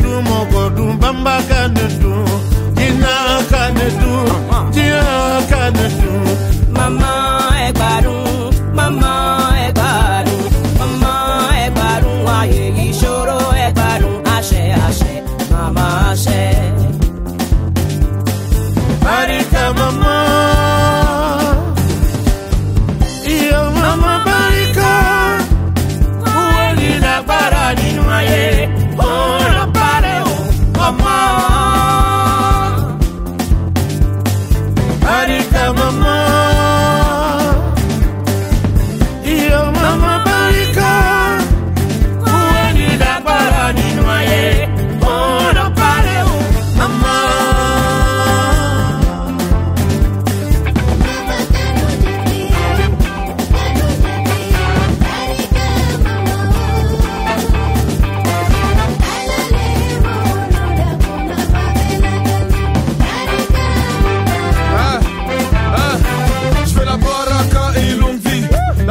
dun mɔgɔ do banbaga de do.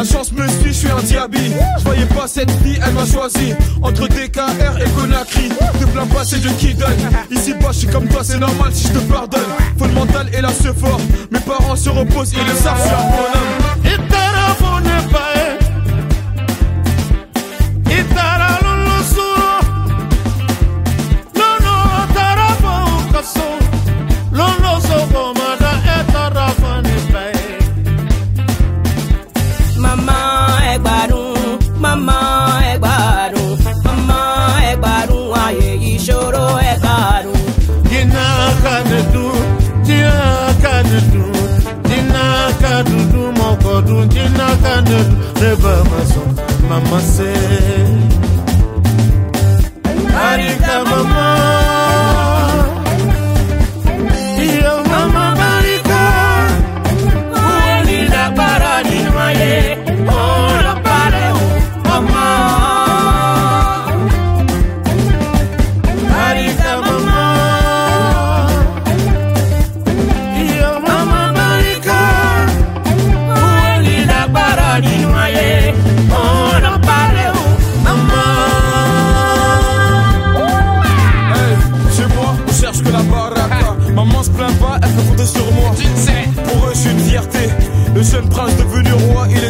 La chance me suit, je suis un diaby. Je voyais pas cette fille, elle m'a choisi. Entre DKR et Conakry. Te plains pas, c'est Dieu qui donne. Ici bas, je suis comme toi, c'est normal si je te pardonne. Faut le mental et la se fort. Mes parents se reposent, ils le savent, je suis un bonhomme. kanin riba masu mamase. Hari kama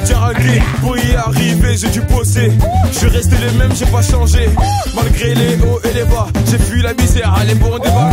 dire à Pour y arriver j'ai dû bosser. Je suis resté le même j'ai pas changé. Malgré les hauts et les bas J'ai fui la misère. Allez pour un débat.